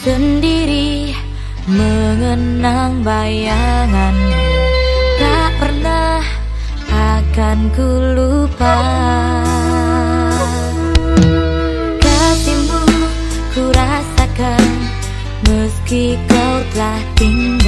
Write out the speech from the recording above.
sendiri mengenang bayangan. Tak pernah akan ku lupa. Kasihmu ku rasakan meski kau telah tinggal.